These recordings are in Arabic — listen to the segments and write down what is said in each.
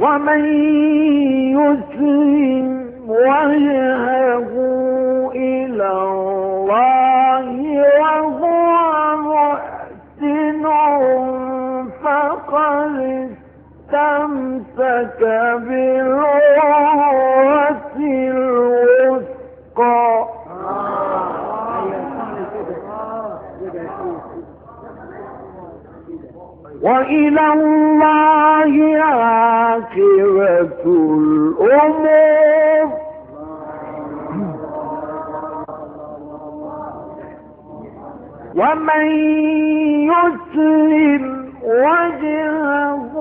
ومن يسلم وجهه إلى الله وهو محسن فقد استمسك بالعروة الوثقى. وإلى الله عاقبة الأمور. ومن يسلم وجهه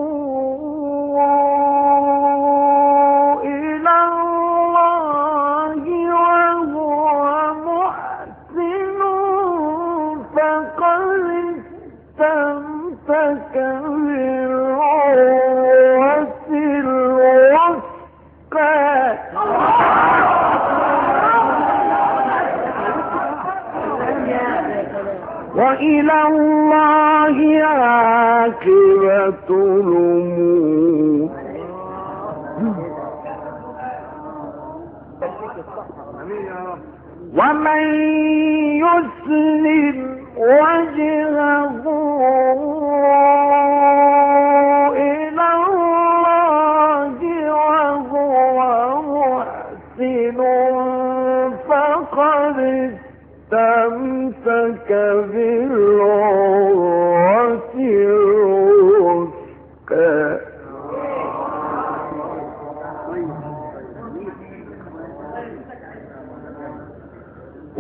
وإلى الله عاقبة ومن يسلم وجهه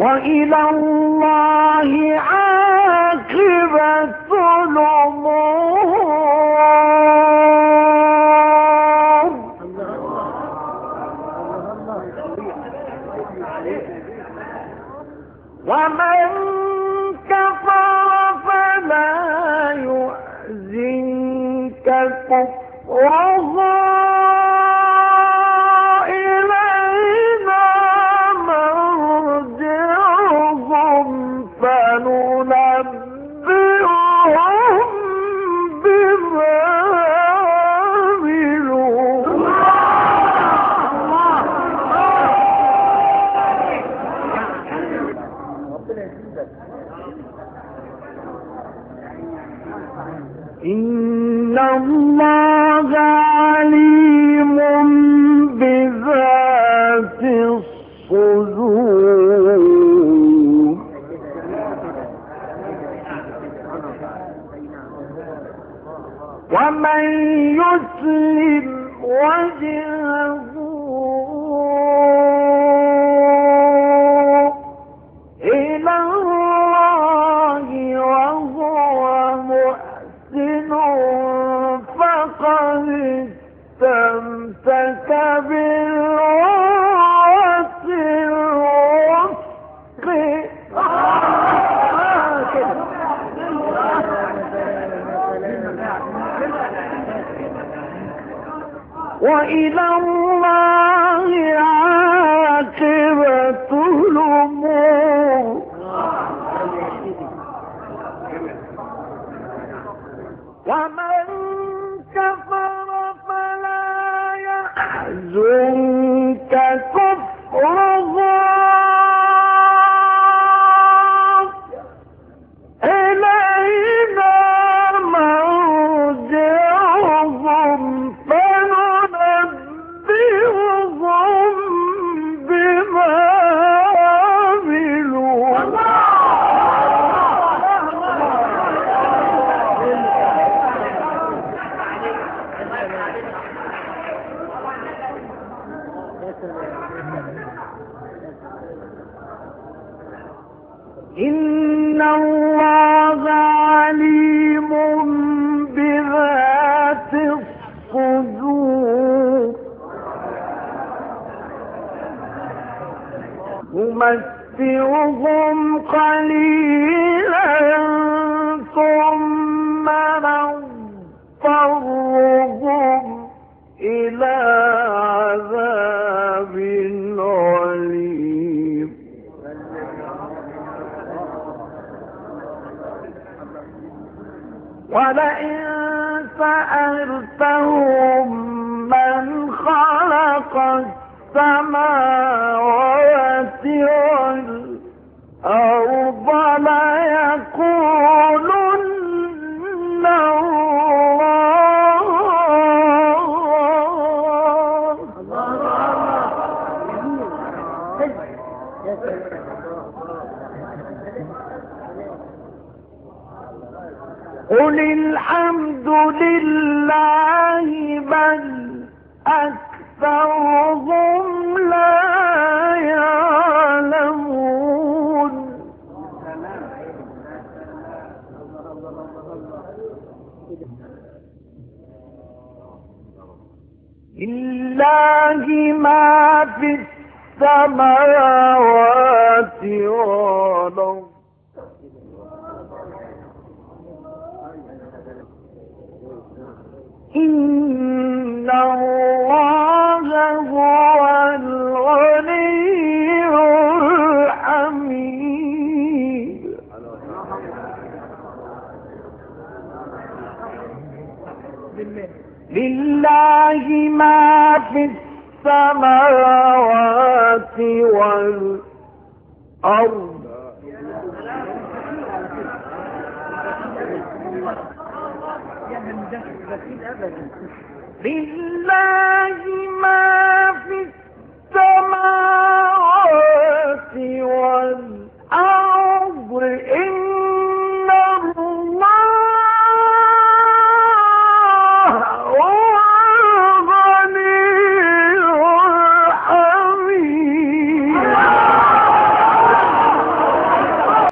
وإلى الله عاقبة الأمور. ومن كفر فلا يحزنك كفره. وجهه وإلى الله عاقبة الأمور. ومن كفر فلا يحزنك إن الله عليم بذات الصدور. نمتعهم قليلا ولئن سأل سألتهم من خلق السماوات والأرض قل الحمد لله بل أكثرهم لا يعلمون لله ما في السماوات والأرض إن الله هو الغني الحميد لله ما في السماوات والأرض لله ما في